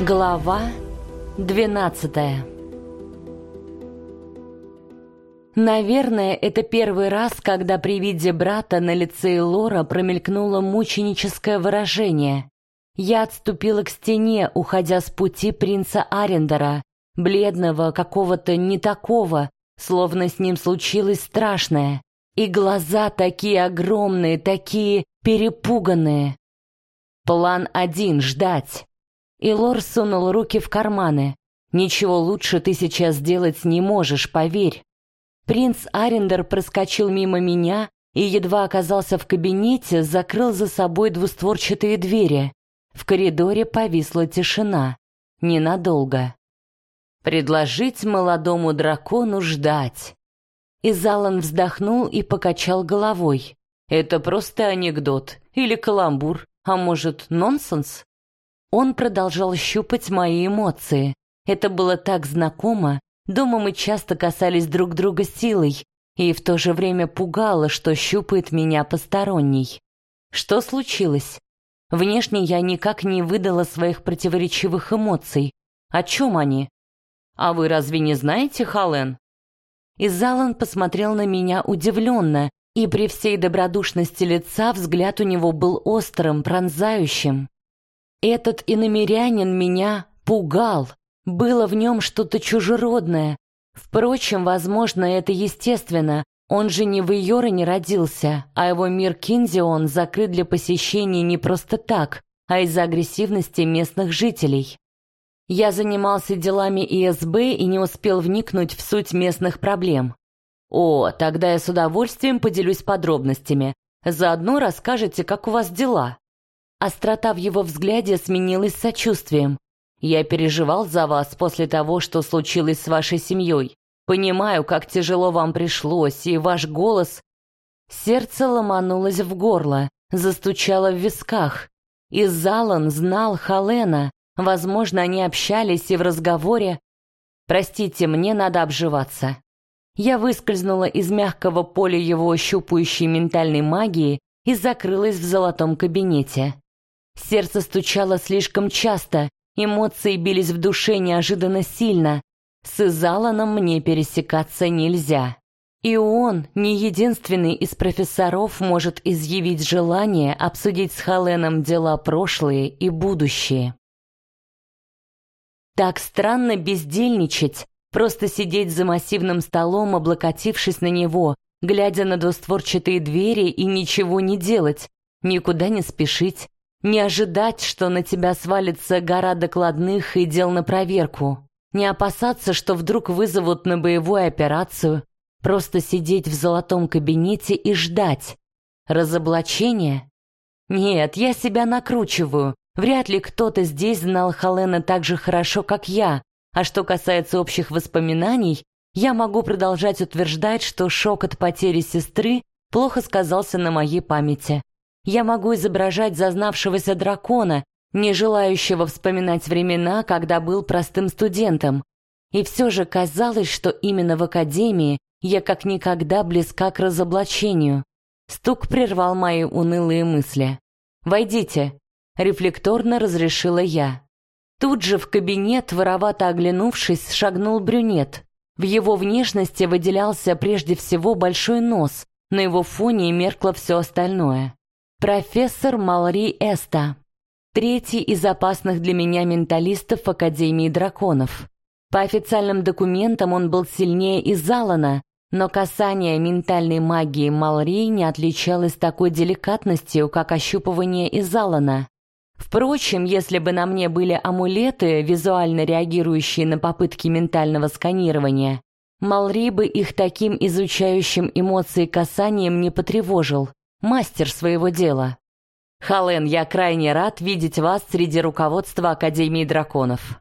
Глава 12 Наверное, это первый раз, когда при виде брата на лице Лора промелькнуло мученическое выражение. Я отступила к стене, уходя с пути принца Арендера, бледного, какого-то не такого, словно с ним случилось страшное. И глаза такие огромные, такие перепуганные. План один — ждать. И Лор сунул руки в карманы. «Ничего лучше ты сейчас сделать не можешь, поверь». Принц Арендер проскочил мимо меня и едва оказался в кабинете, закрыл за собой двустворчатые двери. В коридоре повисла тишина. Ненадолго. Предложить молодому дракону ждать. И Залан вздохнул и покачал головой. Это просто анекдот или каламбур, а может, нонсенс? Он продолжал щупать мои эмоции. Это было так знакомо. Дома мы часто касались друг друга силой, и в то же время пугало, что щупает меня посторонний. Что случилось? Внешне я никак не выдала своих противоречивых эмоций. О чем они? А вы разве не знаете, Хален? И Залан посмотрел на меня удивленно, и при всей добродушности лица взгляд у него был острым, пронзающим. Этот иномерянин меня пугал. Было в нем что-то чужеродное. Впрочем, возможно, это естественно. Он же не в Йорене родился, а его мир Кинзион закрыт для посещений не просто так, а из-за агрессивности местных жителей. Я занимался делами ИСБ и не успел вникнуть в суть местных проблем. О, тогда я с удовольствием поделюсь подробностями. Заодно расскажете, как у вас дела. Острота в его взгляде сменилась сочувствием. «Я переживал за вас после того, что случилось с вашей семьей. Понимаю, как тяжело вам пришлось, и ваш голос...» Сердце ломанулось в горло, застучало в висках. И Залан знал Халена. Возможно, они общались и в разговоре... «Простите, мне надо обживаться». Я выскользнула из мягкого поля его щупающей ментальной магии и закрылась в золотом кабинете. Сердце стучало слишком часто, эмоции бились в душе неожиданно сильно. С Изаланом мне пересекаться нельзя. И он, не единственный из профессоров, может изъявить желание обсудить с Халеном дела прошлые и будущее. Так странно бездельничать, просто сидеть за массивным столом, облокотившись на него, глядя на двустворчатые двери и ничего не делать, никуда не спешить, не ожидать, что на тебя свалится гора докладных и дел на проверку. Не опасаться, что вдруг вызовут на боевую операцию. Просто сидеть в золотом кабинете и ждать. Разоблачение? Нет, я себя накручиваю. Вряд ли кто-то здесь знал Халена так же хорошо, как я. А что касается общих воспоминаний, я могу продолжать утверждать, что шок от потери сестры плохо сказался на моей памяти. Я могу изображать зазнавшегося дракона, не желающего вспоминать времена, когда был простым студентом. И все же казалось, что именно в академии я как никогда близка к разоблачению. Стук прервал мои унылые мысли. «Войдите», — рефлекторно разрешила я. Тут же в кабинет, воровато оглянувшись, шагнул брюнет. В его внешности выделялся прежде всего большой нос, на его фоне меркло все остальное. Профессор Малри Эста. Третий из опасных для меня менталистов Академии драконов. По официальным документам он был сильнее Изалана, но касание ментальной магии Малри не отличалось такой деликатностью, как ощупывание Изалана. Впрочем, если бы на мне были амулеты, визуально реагирующие на попытки ментального сканирования, Малри бы их таким изучающим эмоции касанием не потревожил мастер своего дела. Хален, я крайне рад видеть вас среди руководства Академии драконов.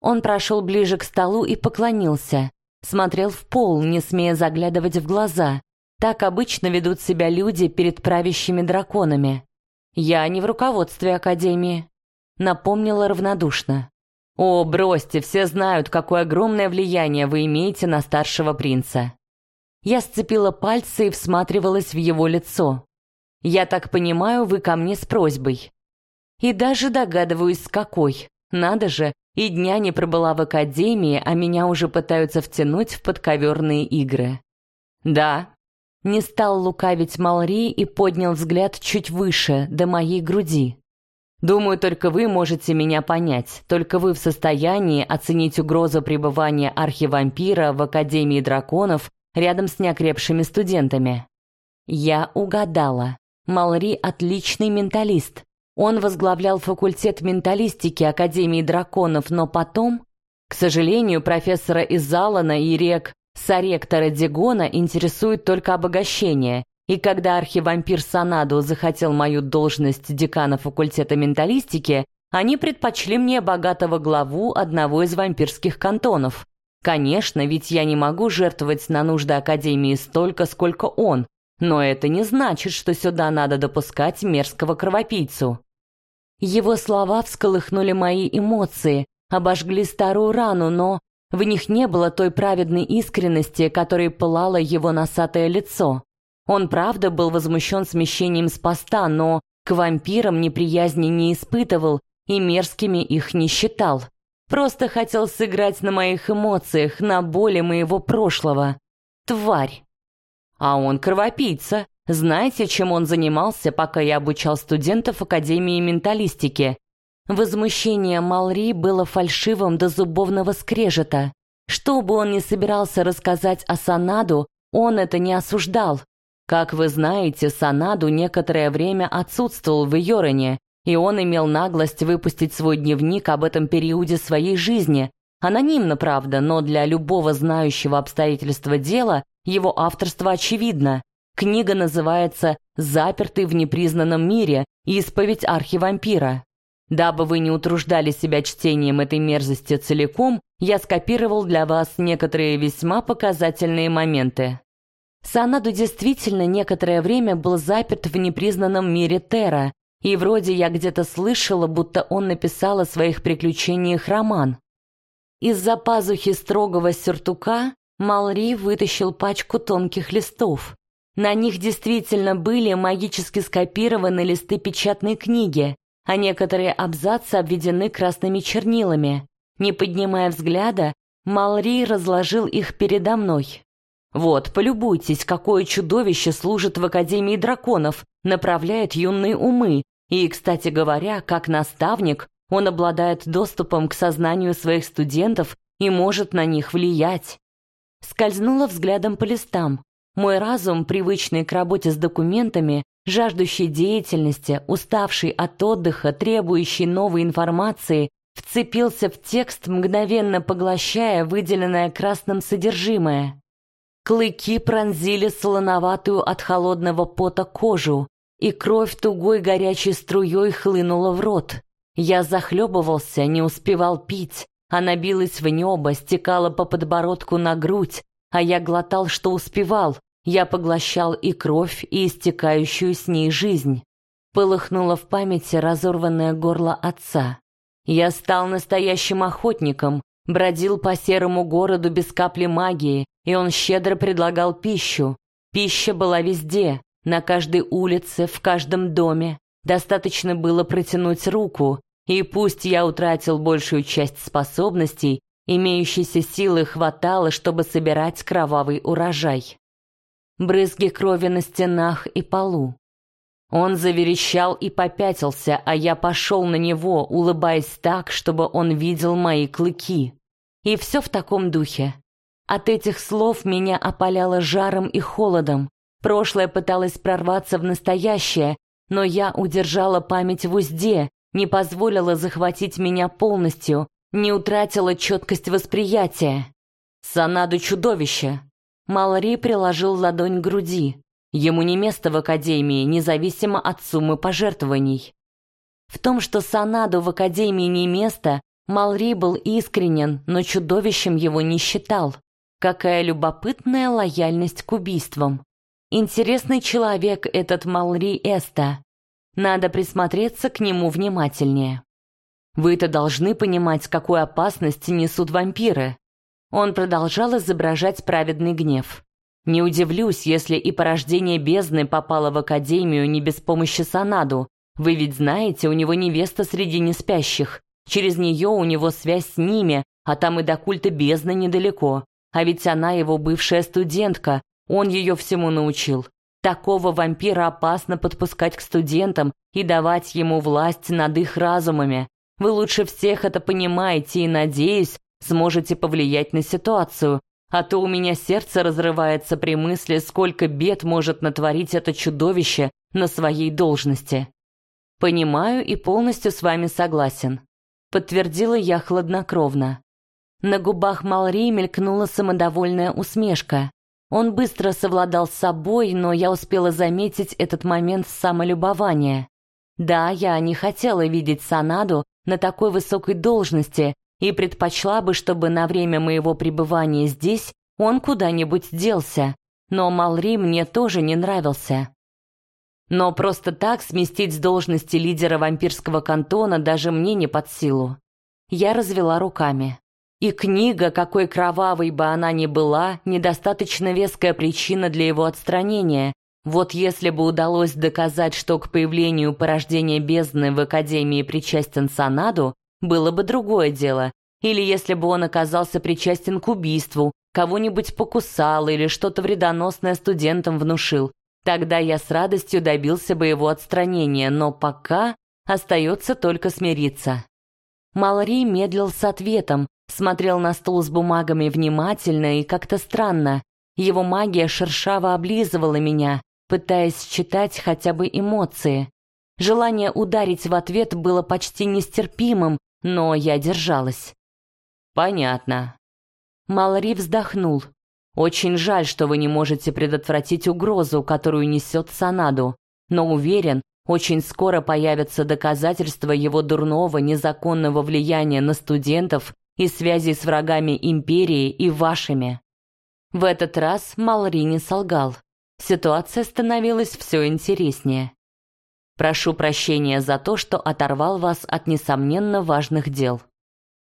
Он прошел ближе к столу и поклонился, смотрел в пол, не смея заглядывать в глаза. Так обычно ведут себя люди перед правящими драконами. Я не в руководстве Академии, напомнила равнодушно. О, бросьте, все знают, какое огромное влияние вы имеете на старшего принца. Я сцепила пальцы и всматривалась в его лицо. Я так понимаю, вы ко мне с просьбой. И даже догадываюсь, с какой. Надо же, и дня не пробыла в академии, а меня уже пытаются втянуть в подковерные игры. Да, не стал лукавить Малри и поднял взгляд чуть выше, до моей груди. Думаю, только вы можете меня понять. Только вы в состоянии оценить угрозу пребывания архивампира в Академии драконов рядом с неокрепшими студентами. Я угадала. Малри отличный менталист. Он возглавлял факультет менталистики Академии драконов, но потом, к сожалению, профессора Изалана и рек соректора Дигона интересует только обогащение, и когда архивампир Санаду захотел мою должность декана факультета менталистики, они предпочли мне богатого главу одного из вампирских кантонов. Конечно, ведь я не могу жертвовать на нужды Академии столько, сколько он, но это не значит, что сюда надо допускать мерзкого кровопийцу. Его слова всколыхнули мои эмоции, обожгли старую рану, но в них не было той праведной искренности, которой пылало его носатое лицо. Он правда был возмущен смещением с поста, но к вампирам неприязни не испытывал и мерзкими их не считал. Просто хотел сыграть на моих эмоциях, на боли моего прошлого. Тварь. А он кровопийца. Знаете, чем он занимался, пока я обучал студентов Академии менталистики? Возмущение Малри было фальшивым до зубовного скрежета. Что бы он ни собирался рассказать о Санаду, он это не осуждал. Как вы знаете, Санаду некоторое время отсутствовал в Йорене, и он имел наглость выпустить свой дневник об этом периоде своей жизни. Анонимно, правда, но для любого знающего обстоятельства дела его авторство очевидно. Книга называется «Запертый в непризнанном мире. Исповедь архивампира». Дабы вы не утруждали себя чтением этой мерзости целиком, я скопировал для вас некоторые весьма показательные моменты. Санаду действительно некоторое время был заперт в непризнанном мире Терра, и вроде я где-то слышала, будто он написал о своих приключениях роман. Из-за пазухи строгого сюртука Малри вытащил пачку тонких листов. На них действительно были магически скопированы листы печатной книги, а некоторые абзацы обведены красными чернилами. Не поднимая взгляда, Малри разложил их передо мной. Вот, полюбуйтесь, какое чудовище служит в Академии драконов, направляет юные умы. И, кстати говоря, как наставник, он обладает доступом к сознанию своих студентов и может на них влиять. Скользнула взглядом по листам. Мой разум, привычный к работе с документами, жаждущий деятельности, уставший от отдыха, требующий новой информации, вцепился в текст, мгновенно поглощая выделенное красным содержимое. Клыки пронзили солоноватую от холодного пота кожу, и кровь тугой горячей струей хлынула в рот. Я захлебывался, не успевал пить. Она билась в небо, стекала по подбородку на грудь, а я глотал, что успевал. Я поглощал и кровь, и истекающую с ней жизнь. Полыхнуло в памяти разорванное горло отца. Я стал настоящим охотником, бродил по серому городу без капли магии, и он щедро предлагал пищу. Пища была везде, на каждой улице, в каждом доме. Достаточно было протянуть руку, и пусть я утратил большую часть способностей, имеющейся силы хватало, чтобы собирать кровавый урожай. Брызги крови на стенах и полу. Он заверещал и попятился, а я пошел на него, улыбаясь так, чтобы он видел мои клыки. И все в таком духе. От этих слов меня опаляло жаром и холодом. Прошлое пыталось прорваться в настоящее, но я удержала память в узде, не позволила захватить меня полностью, не утратила четкость восприятия. Санаду чудовище. Малри приложил ладонь к груди. Ему не место в академии, независимо от суммы пожертвований. В том, что Санаду в академии не место, Малри был искренен, но чудовищем его не считал. Какая любопытная лояльность к убийствам. Интересный человек этот Малри Эста. Надо присмотреться к нему внимательнее. Вы-то должны понимать, какую опасность несут вампиры. Он продолжал изображать праведный гнев. Не удивлюсь, если и порождение бездны попало в академию не без помощи Санаду. Вы ведь знаете, у него невеста среди неспящих. Через нее у него связь с ними, а там и до культа бездны недалеко. А ведь она его бывшая студентка, он ее всему научил. Такого вампира опасно подпускать к студентам и давать ему власть над их разумами. Вы лучше всех это понимаете и, надеюсь, сможете повлиять на ситуацию. А то у меня сердце разрывается при мысли, сколько бед может натворить это чудовище на своей должности. Понимаю и полностью с вами согласен. Подтвердила я хладнокровно. На губах Малри мелькнула самодовольная усмешка. Он быстро совладал с собой, но я успела заметить этот момент самолюбования. Да, я не хотела видеть Санаду на такой высокой должности и предпочла бы, чтобы на время моего пребывания здесь он куда-нибудь делся. Но Малри мне тоже не нравился. Но просто так сместить с должности лидера вампирского кантона даже мне не под силу. Я развела руками. И книга, какой кровавой бы она ни была, недостаточно веская причина для его отстранения. Вот если бы удалось доказать, что к появлению порождения бездны в Академии причастен Санаду, было бы другое дело. Или если бы он оказался причастен к убийству, кого-нибудь покусал или что-то вредоносное студентам внушил, тогда я с радостью добился бы его отстранения, но пока остается только смириться. Малри медлил с ответом, Смотрел на стол с бумагами внимательно и как-то странно. Его магия шершаво облизывала меня, пытаясь читать хотя бы эмоции. Желание ударить в ответ было почти нестерпимым, но я держалась. «Понятно». Малри вздохнул. «Очень жаль, что вы не можете предотвратить угрозу, которую несет Санаду, но уверен, очень скоро появятся доказательства его дурного, незаконного влияния на студентов и связи с врагами империи и вашими. В этот раз Малри не солгал. Ситуация становилась все интереснее. Прошу прощения за то, что оторвал вас от несомненно важных дел.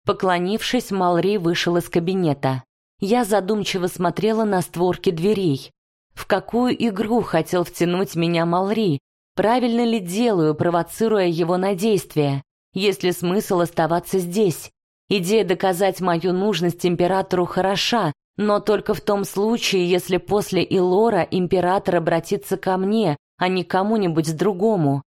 Поклонившись, Малри вышел из кабинета. Я задумчиво смотрела на створки дверей. В какую игру хотел втянуть меня Малри? Правильно ли делаю, провоцируя его на действия? Есть ли смысл оставаться здесь? Идея доказать мою нужность императору хороша, но только в том случае, если после Илора император обратится ко мне, а не кому-нибудь другому.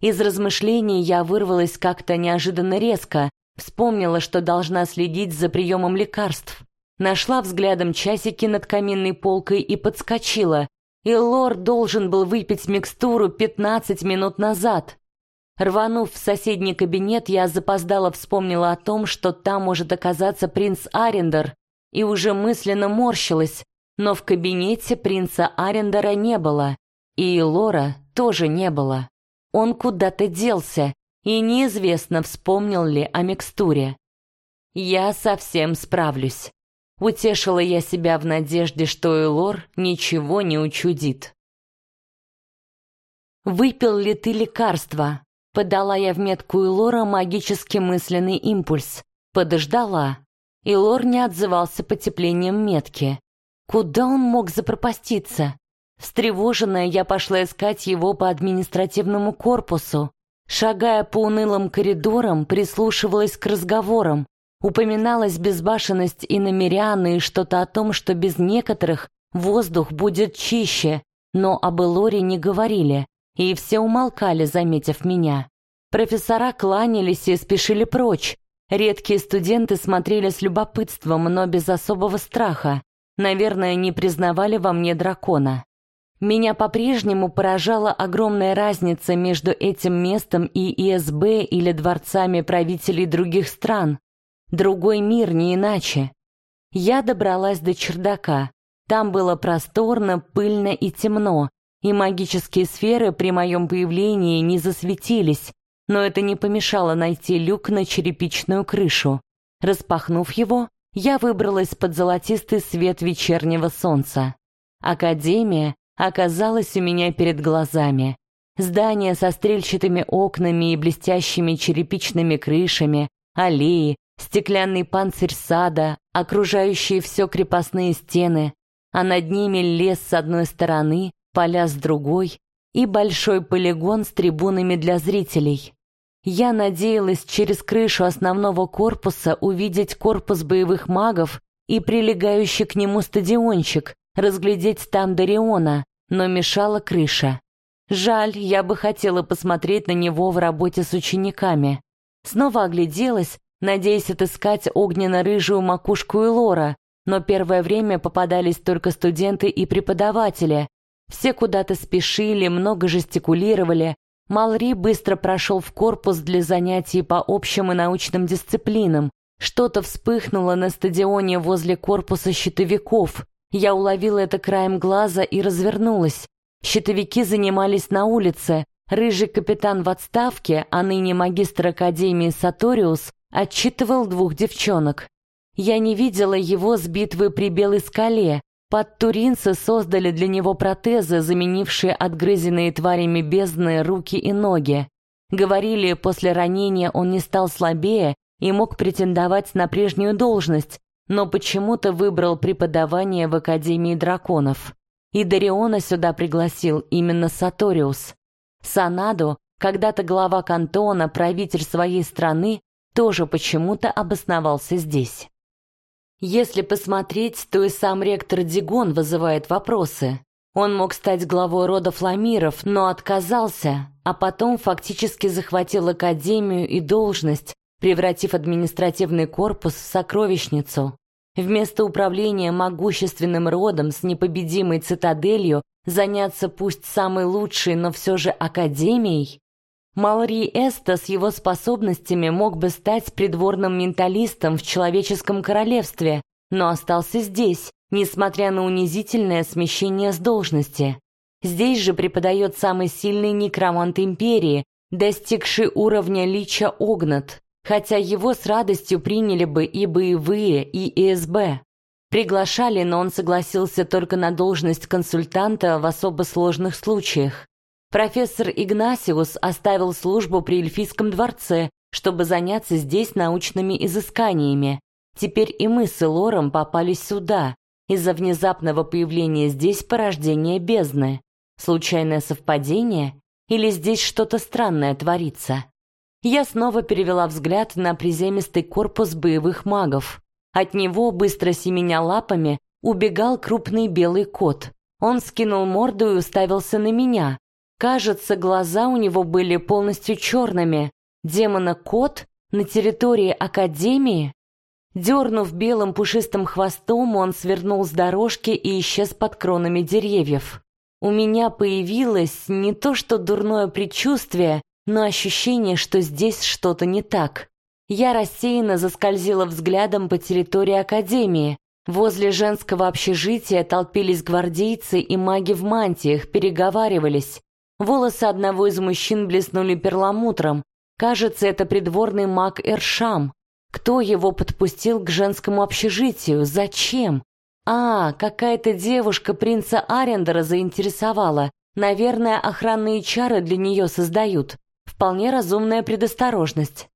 Из размышлений я вырвалась как-то неожиданно резко, вспомнила, что должна следить за приемом лекарств. Нашла взглядом часики над каминной полкой и подскочила. Илор должен был выпить микстуру 15 минут назад. Рванув в соседний кабинет, я запоздало вспомнила о том, что там может оказаться принц Арендер, и уже мысленно морщилась, но в кабинете принца Арендера не было, и Лора тоже не было. Он куда-то делся, и неизвестно, вспомнил ли о микстуре. Я совсем справлюсь. Утешила я себя в надежде, что Элор ничего не учудит. «Выпил ли ты лекарство?» Подала я в метку Илора магический мысленный импульс. Подождала. Илор не отзывался потеплением метки. Куда он мог запропаститься? Встревоженная, я пошла искать его по административному корпусу. Шагая по унылым коридорам, прислушивалась к разговорам. Упоминалась безбашенность и намеряны и что-то о том, что без некоторых воздух будет чище, но об Элоре не говорили и все умолкали, заметив меня. Профессора кланялись и спешили прочь. Редкие студенты смотрели с любопытством, но без особого страха. Наверное, не признавали во мне дракона. Меня по-прежнему поражала огромная разница между этим местом и ИСБ или дворцами правителей других стран. Другой мир не иначе. Я добралась до чердака. Там было просторно, пыльно и темно, и магические сферы при моем появлении не засветились, но это не помешало найти люк на черепичную крышу. Распахнув его, я выбралась под золотистый свет вечернего солнца. Академия оказалась у меня перед глазами. Здание со стрельчатыми окнами и блестящими черепичными крышами, аллеи, стеклянный панцирь сада, окружающие все крепостные стены, а над ними лес с одной стороны, поля с другой и большой полигон с трибунами для зрителей. Я надеялась через крышу основного корпуса увидеть корпус боевых магов и прилегающий к нему стадиончик, разглядеть там Дариона, но мешала крыша. Жаль, я бы хотела посмотреть на него в работе с учениками. Снова огляделась, надеясь отыскать огненно-рыжую макушку Элора, но первое время попадались только студенты и преподаватели. Все куда-то спешили, много жестикулировали. Малри быстро прошел в корпус для занятий по общим и научным дисциплинам. Что-то вспыхнуло на стадионе возле корпуса щитовиков. Я уловила это краем глаза и развернулась. Щитовики занимались на улице. Рыжий капитан в отставке, а ныне магистр Академии Саториус, отчитывал двух девчонок. Я не видела его с битвы при Белой скале. Под Туринцы создали для него протезы, заменившие отгрызенные тварями бездны руки и ноги. Говорили, после ранения он не стал слабее и мог претендовать на прежнюю должность, но почему-то выбрал преподавание в Академии драконов. И Дариона сюда пригласил именно Саториус. Санаду, когда-то глава кантона, правитель своей страны, тоже почему-то обосновался здесь. Если посмотреть, то и сам ректор Дигон вызывает вопросы. Он мог стать главой рода Фламиров, но отказался, а потом фактически захватил академию и должность, превратив административный корпус в сокровищницу. Вместо управления могущественным родом с непобедимой цитаделью заняться пусть самой лучшей, но все же академией? Малри Эста с его способностями мог бы стать придворным менталистом в человеческом королевстве, но остался здесь, несмотря на унизительное смещение с должности. Здесь же преподает самый сильный некромант империи, достигший уровня лича Огнат хотя его с радостью приняли бы и боевые, и ИСБ. Приглашали, но он согласился только на должность консультанта в особо сложных случаях. Профессор Игнасиус оставил службу при Эльфийском дворце, чтобы заняться здесь научными изысканиями. Теперь и мы с Элором попали сюда, из-за внезапного появления здесь порождения бездны. Случайное совпадение? Или здесь что-то странное творится? Я снова перевела взгляд на приземистый корпус боевых магов. От него, быстро семеня лапами, убегал крупный белый кот. Он скинул морду и уставился на меня. Кажется, глаза у него были полностью черными. Демона-кот на территории Академии? Дернув белым пушистым хвостом, он свернул с дорожки и исчез под кронами деревьев. У меня появилось не то что дурное предчувствие, но ощущение, что здесь что-то не так. Я рассеянно заскользила взглядом по территории Академии. Возле женского общежития толпились гвардейцы и маги в мантиях, переговаривались. Волосы одного из мужчин блеснули перламутром. Кажется, это придворный маг Эршам. Кто его подпустил к женскому общежитию? Зачем? А, какая-то девушка принца Арендера заинтересовала. Наверное, охранные чары для нее создают. Вполне разумная предосторожность.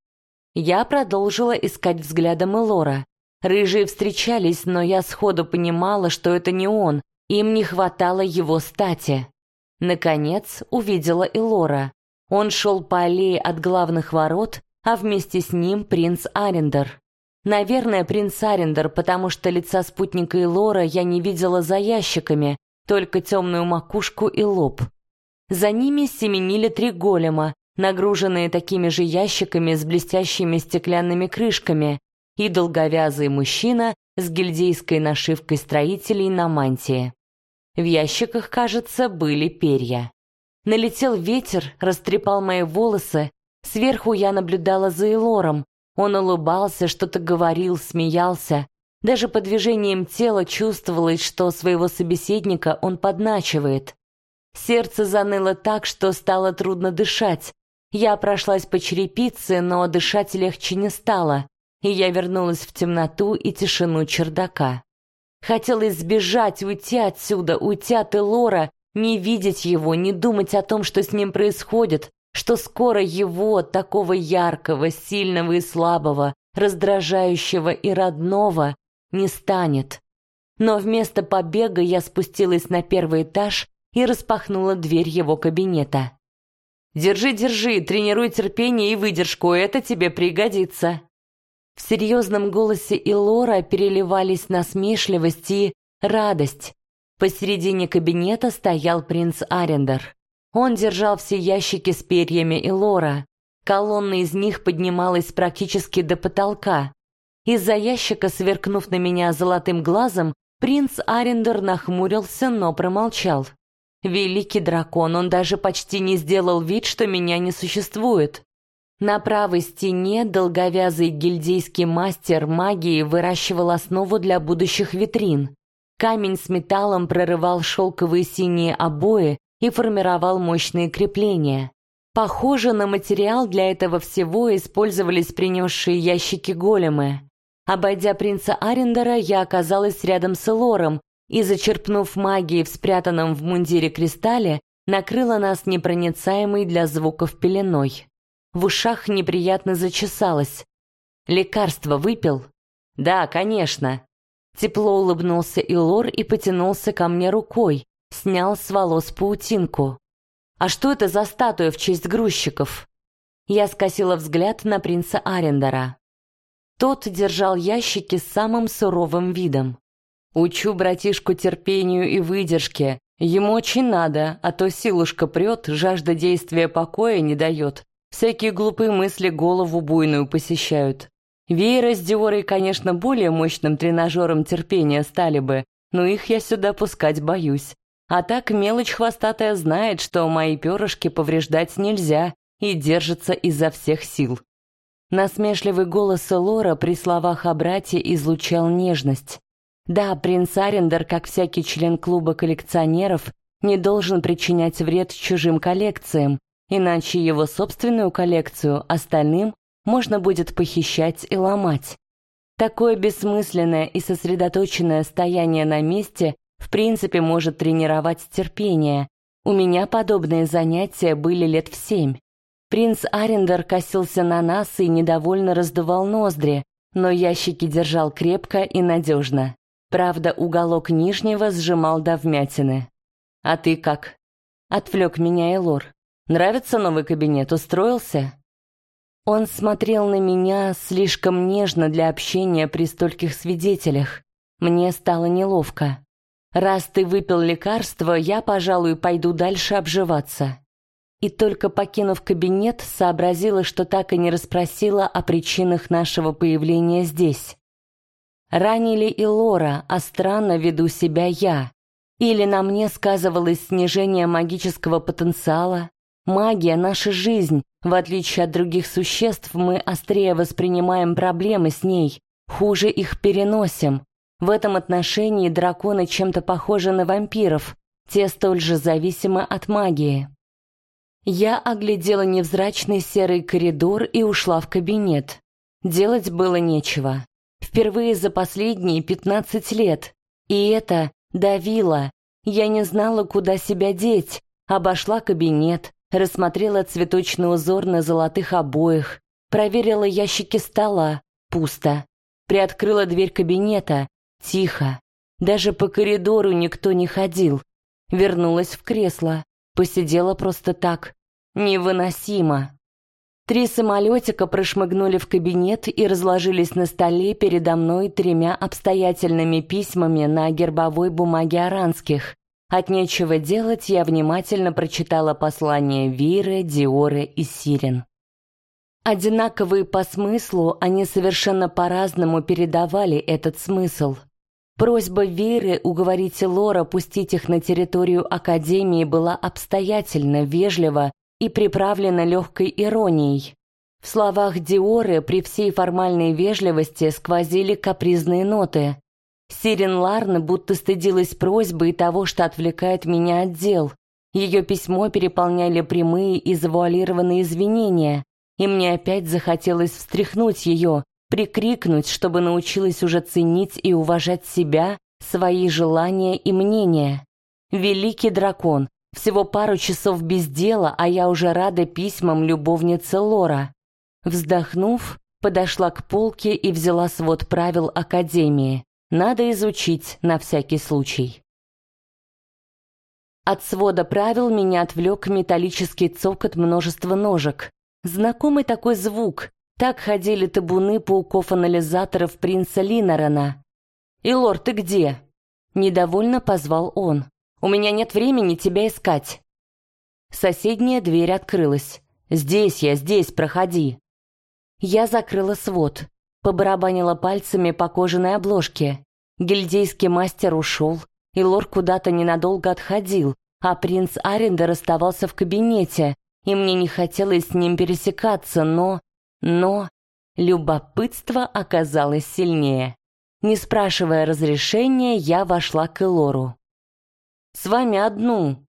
Я продолжила искать взглядом Элора. Рыжие встречались, но я сходу понимала, что это не он, им не хватало его стати. Наконец увидела Элора. Он шел по аллее от главных ворот, а вместе с ним принц Арендер. Наверное, принц Арендер, потому что лица спутника Элора я не видела за ящиками, только темную макушку и лоб. За ними семенили три голема, нагруженные такими же ящиками с блестящими стеклянными крышками, и долговязый мужчина с гильдейской нашивкой строителей на мантии. В ящиках, кажется, были перья. Налетел ветер, растрепал мои волосы. Сверху я наблюдала за Элором. Он улыбался, что-то говорил, смеялся. Даже по движениям тела чувствовалось, что своего собеседника он подначивает. Сердце заныло так, что стало трудно дышать. Я прошлась по черепице, но дышать легче не стало, и я вернулась в темноту и тишину чердака. Хотелось сбежать, уйти отсюда, уйти от Элора, не видеть его, не думать о том, что с ним происходит, что скоро его, такого яркого, сильного и слабого, раздражающего и родного, не станет. Но вместо побега я спустилась на первый этаж и распахнула дверь его кабинета. Держи, держи, тренируй терпение и выдержку, это тебе пригодится». В серьезном голосе Илора переливались насмешливость и радость. Посередине кабинета стоял принц Арендер. Он держал все ящики с перьями Илора. Колонна из них поднималась практически до потолка. Из-за ящика, сверкнув на меня золотым глазом, принц Арендер нахмурился, но промолчал. Великий дракон, он даже почти не сделал вид, что меня не существует. На правой стене долговязый гильдейский мастер магии выращивал основу для будущих витрин. Камень с металлом прорывал шелковые синие обои и формировал мощные крепления. Похоже, на материал для этого всего использовались принесшие ящики големы. Обойдя принца Арендера, я оказалась рядом с Элором, и, зачерпнув магией в спрятанном в мундире кристалле, накрыла нас непроницаемой для звуков пеленой. В ушах неприятно зачесалось. «Лекарство выпил?» «Да, конечно». Тепло улыбнулся Илор и потянулся ко мне рукой, снял с волос паутинку. «А что это за статуя в честь грузчиков?» Я скосила взгляд на принца Арендера. Тот держал ящики с самым суровым видом. Учу братишку терпению и выдержке. Ему очень надо, а то силушка прет, жажда действия покоя не дает. Всякие глупые мысли голову буйную посещают. Веера с Диорой, конечно, более мощным тренажером терпения стали бы, но их я сюда пускать боюсь. А так мелочь хвостатая знает, что мои перышки повреждать нельзя и держится изо всех сил. Насмешливый голос Лора при словах о брате излучал нежность. Да, принц Арендер, как всякий член клуба коллекционеров, не должен причинять вред чужим коллекциям, иначе его собственную коллекцию остальным можно будет похищать и ломать. Такое бессмысленное и сосредоточенное стояние на месте в принципе может тренировать терпение. У меня подобные занятия были лет в семь. Принц Арендер косился на нас и недовольно раздувал ноздри, но ящики держал крепко и надежно. Правда, уголок нижнего сжимал до вмятины. «А ты как?» Отвлек меня Элор. «Нравится новый кабинет? Устроился?» Он смотрел на меня слишком нежно для общения при стольких свидетелях. Мне стало неловко. «Раз ты выпил лекарство, я, пожалуй, пойду дальше обживаться». И только покинув кабинет, сообразила, что так и не расспросила о причинах нашего появления здесь. Ранили и Лора, а странно веду себя я. Или на мне сказывалось снижение магического потенциала. Магия — наша жизнь. В отличие от других существ, мы острее воспринимаем проблемы с ней, хуже их переносим. В этом отношении драконы чем-то похожи на вампиров. Те столь же зависимы от магии. Я оглядела невзрачный серый коридор и ушла в кабинет. Делать было нечего. Впервые за последние пятнадцать лет. И это давило. Я не знала, куда себя деть. Обошла кабинет, рассмотрела цветочный узор на золотых обоях, проверила ящики стола. Пусто. Приоткрыла дверь кабинета. Тихо. Даже по коридору никто не ходил. Вернулась в кресло. Посидела просто так. Невыносимо. Три самолетика прошмыгнули в кабинет и разложились на столе передо мной тремя обстоятельными письмами на гербовой бумаге аранских. От нечего делать я внимательно прочитала послания Виры, Диоры и Сирен. Одинаковые по смыслу, они совершенно по-разному передавали этот смысл. Просьба Веры уговорить Лора пустить их на территорию Академии была обстоятельно, вежлива и приправлена легкой иронией. В словах Диоры при всей формальной вежливости сквозили капризные ноты. Сирен Ларн будто стыдилась просьбы и того, что отвлекает меня от дел. Ее письмо переполняли прямые и завуалированные извинения, и мне опять захотелось встряхнуть ее, прикрикнуть, чтобы научилась уже ценить и уважать себя, свои желания и мнения. Великий дракон, всего пару часов без дела, а я уже рада письмам любовницы Лора. Вздохнув, подошла к полке и взяла свод правил Академии. Надо изучить на всякий случай. От свода правил меня отвлек металлический цокот множества ножек. Знакомый такой звук. Так ходили табуны пауков-анализаторов принца Линорена. «Илор, ты где?» Недовольно позвал он. «У меня нет времени тебя искать». Соседняя дверь открылась. «Здесь я, здесь, проходи». Я закрыла свод, побарабанила пальцами по кожаной обложке. Гильдейский мастер ушел, и лор куда-то ненадолго отходил, а принц Арендер оставался в кабинете, и мне не хотелось с ним пересекаться, но... Но... Любопытство оказалось сильнее. Не спрашивая разрешения, я вошла к Элору. «С вами одну!»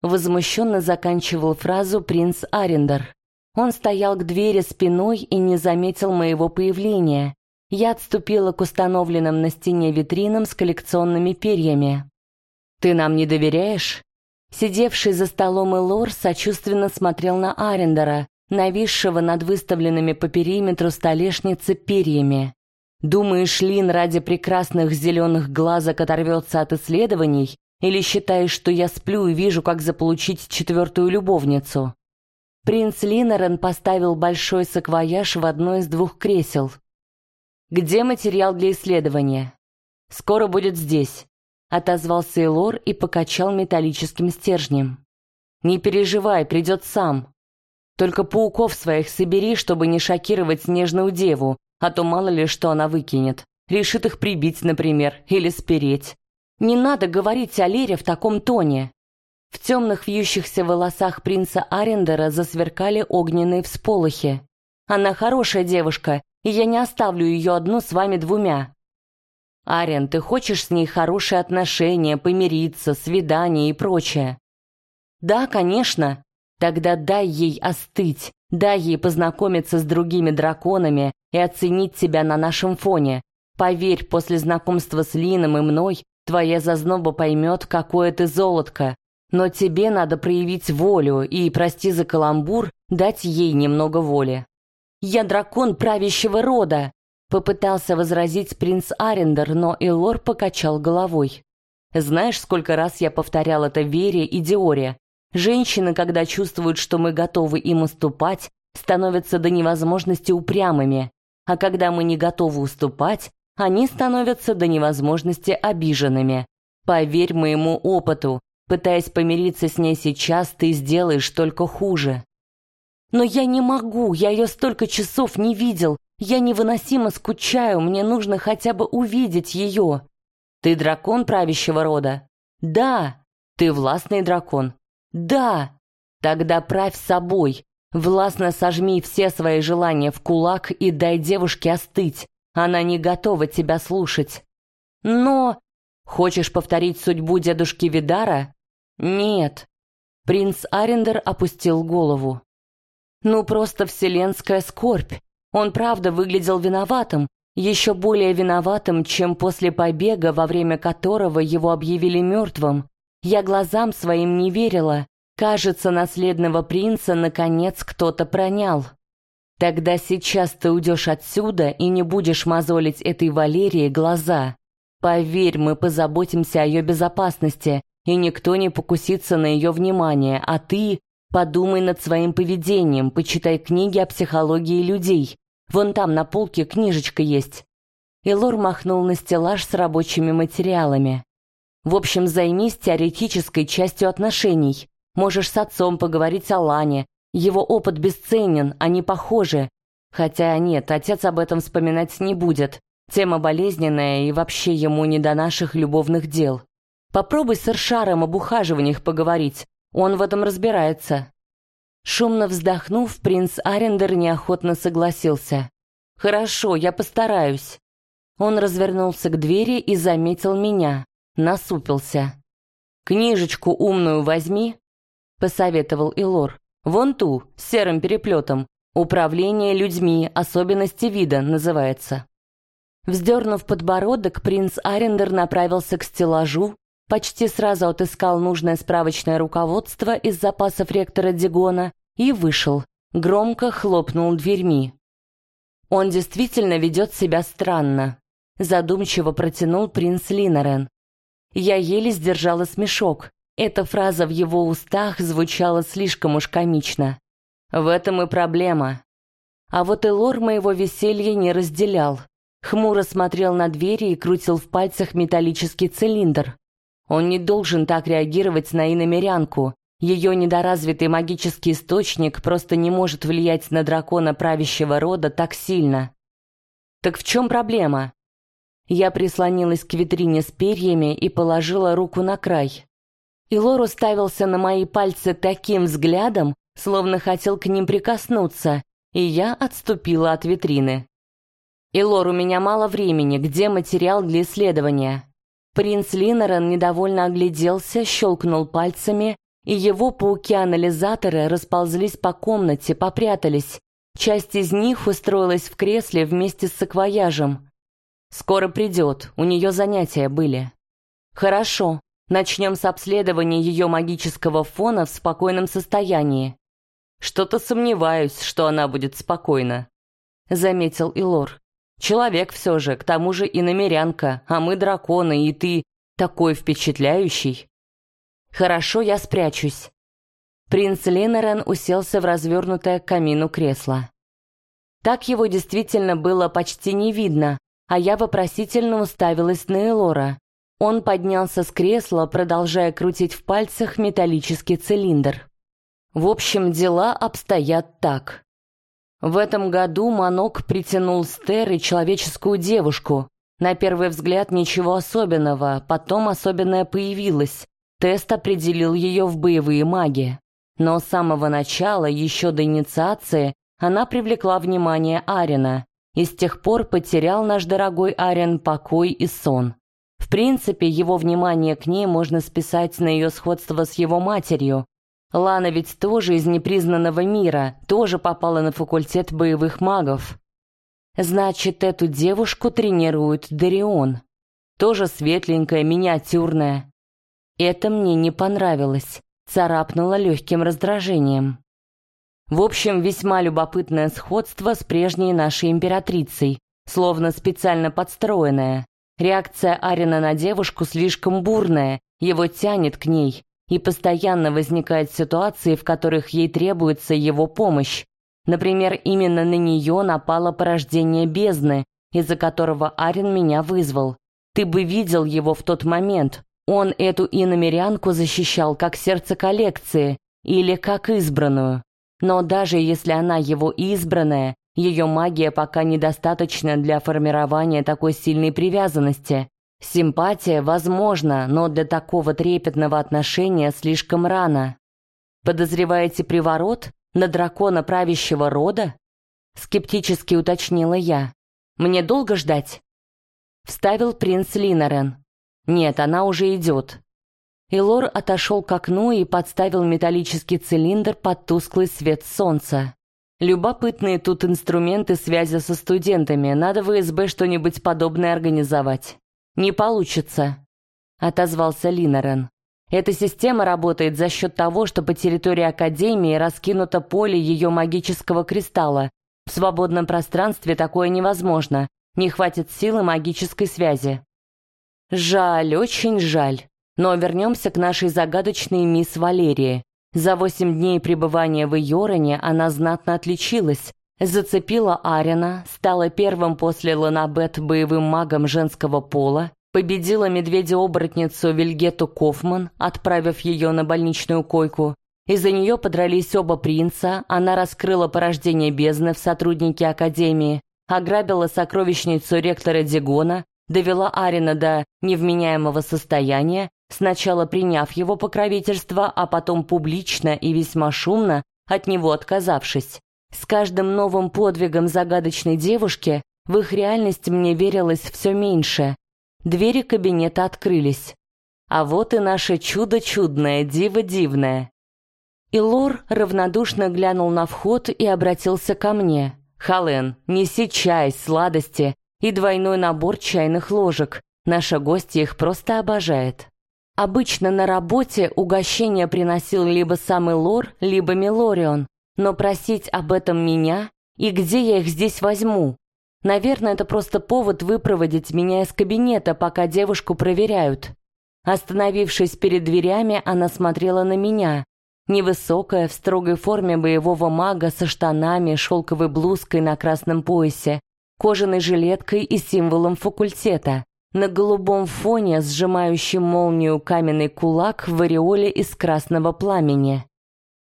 Возмущенно заканчивал фразу принц Арендер. Он стоял к двери спиной и не заметил моего появления. Я отступила к установленным на стене витринам с коллекционными перьями. «Ты нам не доверяешь?» Сидевший за столом Элор сочувственно смотрел на Арендера, нависшего над выставленными по периметру столешницы перьями. «Думаешь, Лин ради прекрасных зеленых глазок оторвется от исследований? Или считаешь, что я сплю и вижу, как заполучить четвертую любовницу?» Принц Линорен поставил большой саквояж в одно из двух кресел. «Где материал для исследования?» «Скоро будет здесь отозвался Элор и покачал металлическим стержнем. Не переживай, придет сам. Только пауков своих собери, чтобы не шокировать снежную деву, а то мало ли что она выкинет. Решит их прибить, например, или спереть. Не надо говорить о Лере в таком тоне. В темных вьющихся волосах принца Арендера засверкали огненные всполохи. Она хорошая девушка, и я не оставлю ее одну с вами двумя. Арен, ты хочешь с ней хорошие отношения, помириться, свидание и прочее? Да, конечно. Тогда дай ей остыть, дай ей познакомиться с другими драконами и оценить тебя на нашем фоне. Поверь, после знакомства с Лином и мной, твоя зазноба поймет, какое ты золотко. Но тебе надо проявить волю и, прости за каламбур, дать ей немного воли. Я дракон правящего рода, Попытался возразить принц Арендер, но Элор покачал головой. «Знаешь, сколько раз я повторял это Вере и Диоре? Женщины, когда чувствуют, что мы готовы им уступать, становятся до невозможности упрямыми, а когда мы не готовы уступать, они становятся до невозможности обиженными. Поверь моему опыту, пытаясь помириться с ней сейчас, ты сделаешь только хуже. Но я не могу, я ее столько часов не видел, я невыносимо скучаю, мне нужно хотя бы увидеть ее. Ты дракон правящего рода? Да. Ты властный дракон? Да. Тогда правь собой. Властно сожми все свои желания в кулак и дай девушке остыть. Она не готова тебя слушать. Но... Хочешь повторить судьбу дедушки Видара? Нет. Принц Арендер опустил голову. Ну, просто вселенская скорбь. Он правда выглядел виноватым, еще более виноватым, чем после побега, во время которого его объявили мертвым. Я глазам своим не верила. Кажется, наследного принца наконец кто-то пронял. Тогда сейчас ты уйдешь отсюда и не будешь мозолить этой Валерии глаза. Поверь, мы позаботимся о ее безопасности, и никто не покусится на ее внимание, а ты Подумай над своим поведением, почитай книги о психологии людей. Вон там на полке книжечка есть. И Лор махнул на стеллаж с рабочими материалами. В общем, займись теоретической частью отношений. Можешь с отцом поговорить о Лане. Его опыт бесценен, они похожи. Хотя нет, отец об этом вспоминать не будет. Тема болезненная, и вообще ему не до наших любовных дел. Попробуй с Иршаром об ухаживаниях поговорить. Он в этом разбирается». Шумно вздохнув, принц Арендер неохотно согласился. «Хорошо, я постараюсь». Он развернулся к двери и заметил меня. Насупился. «Книжечку умную возьми», — посоветовал Илор. «Вон ту, с серым переплетом. «Управление людьми. Особенности вида» называется. Вздернув подбородок, принц Арендер направился к стеллажу, почти сразу отыскал нужное справочное руководство из запасов ректора Дигона и вышел, громко хлопнул дверьми. «Он действительно ведет себя странно», — задумчиво протянул принц Линорен. Я еле сдержала смешок. Эта фраза в его устах звучала слишком уж комично. В этом и проблема. А вот Элор моего веселья не разделял. Хмуро смотрел на двери и крутил в пальцах металлический цилиндр. Он не должен так реагировать на иномерянку. Ее недоразвитый магический источник просто не может влиять на дракона правящего рода так сильно. Так в чем проблема? Я прислонилась к витрине с перьями и положила руку на край. Илор уставился на мои пальцы таким взглядом, словно хотел к ним прикоснуться, и я отступила от витрины. «Илор, у меня мало времени, где материал для исследования?» Принц Линорен недовольно огляделся, щелкнул пальцами, и его пауки-анализаторы расползлись по комнате, попрятались. Часть из них устроилась в кресле вместе с саквояжем. «Скоро придет, у нее занятия были». «Хорошо, начнем с обследования ее магического фона в спокойном состоянии». «Что-то сомневаюсь, что она будет спокойна», — заметил Илор. Человек все же, к тому же и намерянка, а мы драконы, и ты такой впечатляющий. Хорошо, я спрячусь. Принц Ленорен уселся в развернутое к камину кресло. Так его действительно было почти не видно, а я вопросительно уставилась на Элора. Он поднялся с кресла, продолжая крутить в пальцах металлический цилиндр. В общем, дела обстоят так. В этом году Манок притянул с Терры человеческую девушку. На первый взгляд ничего особенного, потом особенное появилось. Тест определил ее в боевые маги. Но с самого начала, еще до инициации, она привлекла внимание Арина, и с тех пор потерял наш дорогой Арин покой и сон. В принципе, его внимание к ней можно списать на ее сходство с его матерью, Лана ведь тоже из непризнанного мира, тоже попала на факультет боевых магов. Значит, эту девушку тренирует Дарион. Тоже светленькая, миниатюрная. Это мне не понравилось, царапнуло легким раздражением. В общем, весьма любопытное сходство с прежней нашей императрицей, словно специально подстроенная. Реакция Арина на девушку слишком бурная, его тянет к ней, и постоянно возникают ситуации, в которых ей требуется его помощь. Например, именно на нее напало порождение бездны, из-за которого Арин меня вызвал. Ты бы видел его в тот момент. Он эту иномерянку защищал как сердце коллекции или как избранную. Но даже если она его избранная, ее магия пока недостаточна для формирования такой сильной привязанности. Симпатия возможна, но для такого трепетного отношения слишком рано. Подозреваете приворот на дракона правящего рода? Скептически уточнила я. Мне долго ждать? Вставил принц Линорен. Нет, она уже идет. Илор отошел к окну и подставил металлический цилиндр под тусклый свет солнца. Любопытные тут инструменты связи со студентами. Надо в СБ что-нибудь подобное организовать. «Не получится», — отозвался Линорен. «Эта система работает за счет того, что по территории Академии раскинуто поле ее магического кристалла. В свободном пространстве такое невозможно, не хватит силы магической связи». «Жаль, очень жаль. Но вернемся к нашей загадочной мисс Валерии. За восемь дней пребывания в Йороне она знатно отличилась, Зацепила Арина, стала первым после Ланабет боевым магом женского пола, победила медведя-оборотницу Вильгету Кофман, отправив ее на больничную койку. Из-за нее подрались оба принца, она раскрыла порождение бездны в сотруднике Академии, ограбила сокровищницу ректора Дигона, довела Арина до невменяемого состояния, сначала приняв его покровительство, а потом публично и весьма шумно от него отказавшись. С каждым новым подвигом загадочной девушки в их реальность мне верилось все меньше. Двери кабинета открылись. А вот и наше чудо чудное, диво дивное. И Лор равнодушно глянул на вход и обратился ко мне. «Хален, неси чай, сладости и двойной набор чайных ложек. Наша гостья их просто обожает». Обычно на работе угощение приносил либо самый Лор, либо Милорион, но просить об этом меня? И где я их здесь возьму? Наверное, это просто повод выпроводить меня из кабинета, пока девушку проверяют. Остановившись перед дверями, она смотрела на меня. Невысокая, в строгой форме боевого мага со штанами, шелковой блузкой на красном поясе, кожаной жилеткой и символом факультета. На голубом фоне сжимающий молнию каменный кулак в ореоле из красного пламени.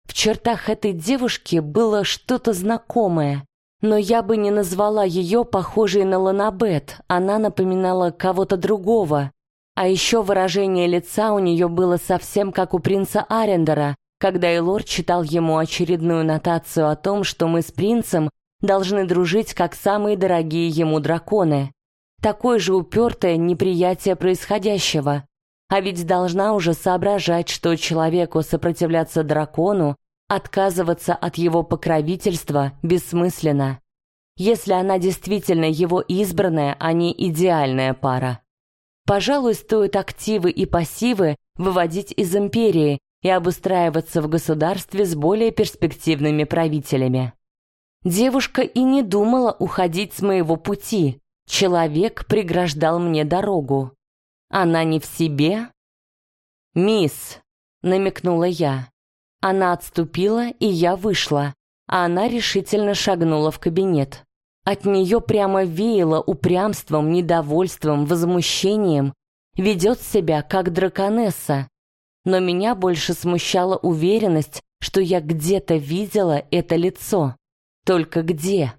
В чертах этой девушки было что-то знакомое, но я бы не назвала ее похожей на Ланабет, она напоминала кого-то другого. А еще выражение лица у нее было совсем как у принца Арендера, когда Элор читал ему очередную нотацию о том, что мы с принцем должны дружить как самые дорогие ему драконы. Такое же упертое неприятие происходящего. А ведь должна уже соображать, что человеку сопротивляться дракону, отказываться от его покровительства бессмысленно. Если она действительно его избранная, а не идеальная пара. Пожалуй, стоит активы и пассивы выводить из империи и обустраиваться в государстве с более перспективными правителями. Девушка и не думала уходить с моего пути. Человек преграждал мне дорогу. Она не в себе? «Мисс», — намекнула я. Она отступила, и я вышла, а она решительно шагнула в кабинет. От нее прямо веяло упрямством, недовольством, возмущением. Ведет себя как драконесса. Но меня больше смущала уверенность, что я где-то видела это лицо. Только где?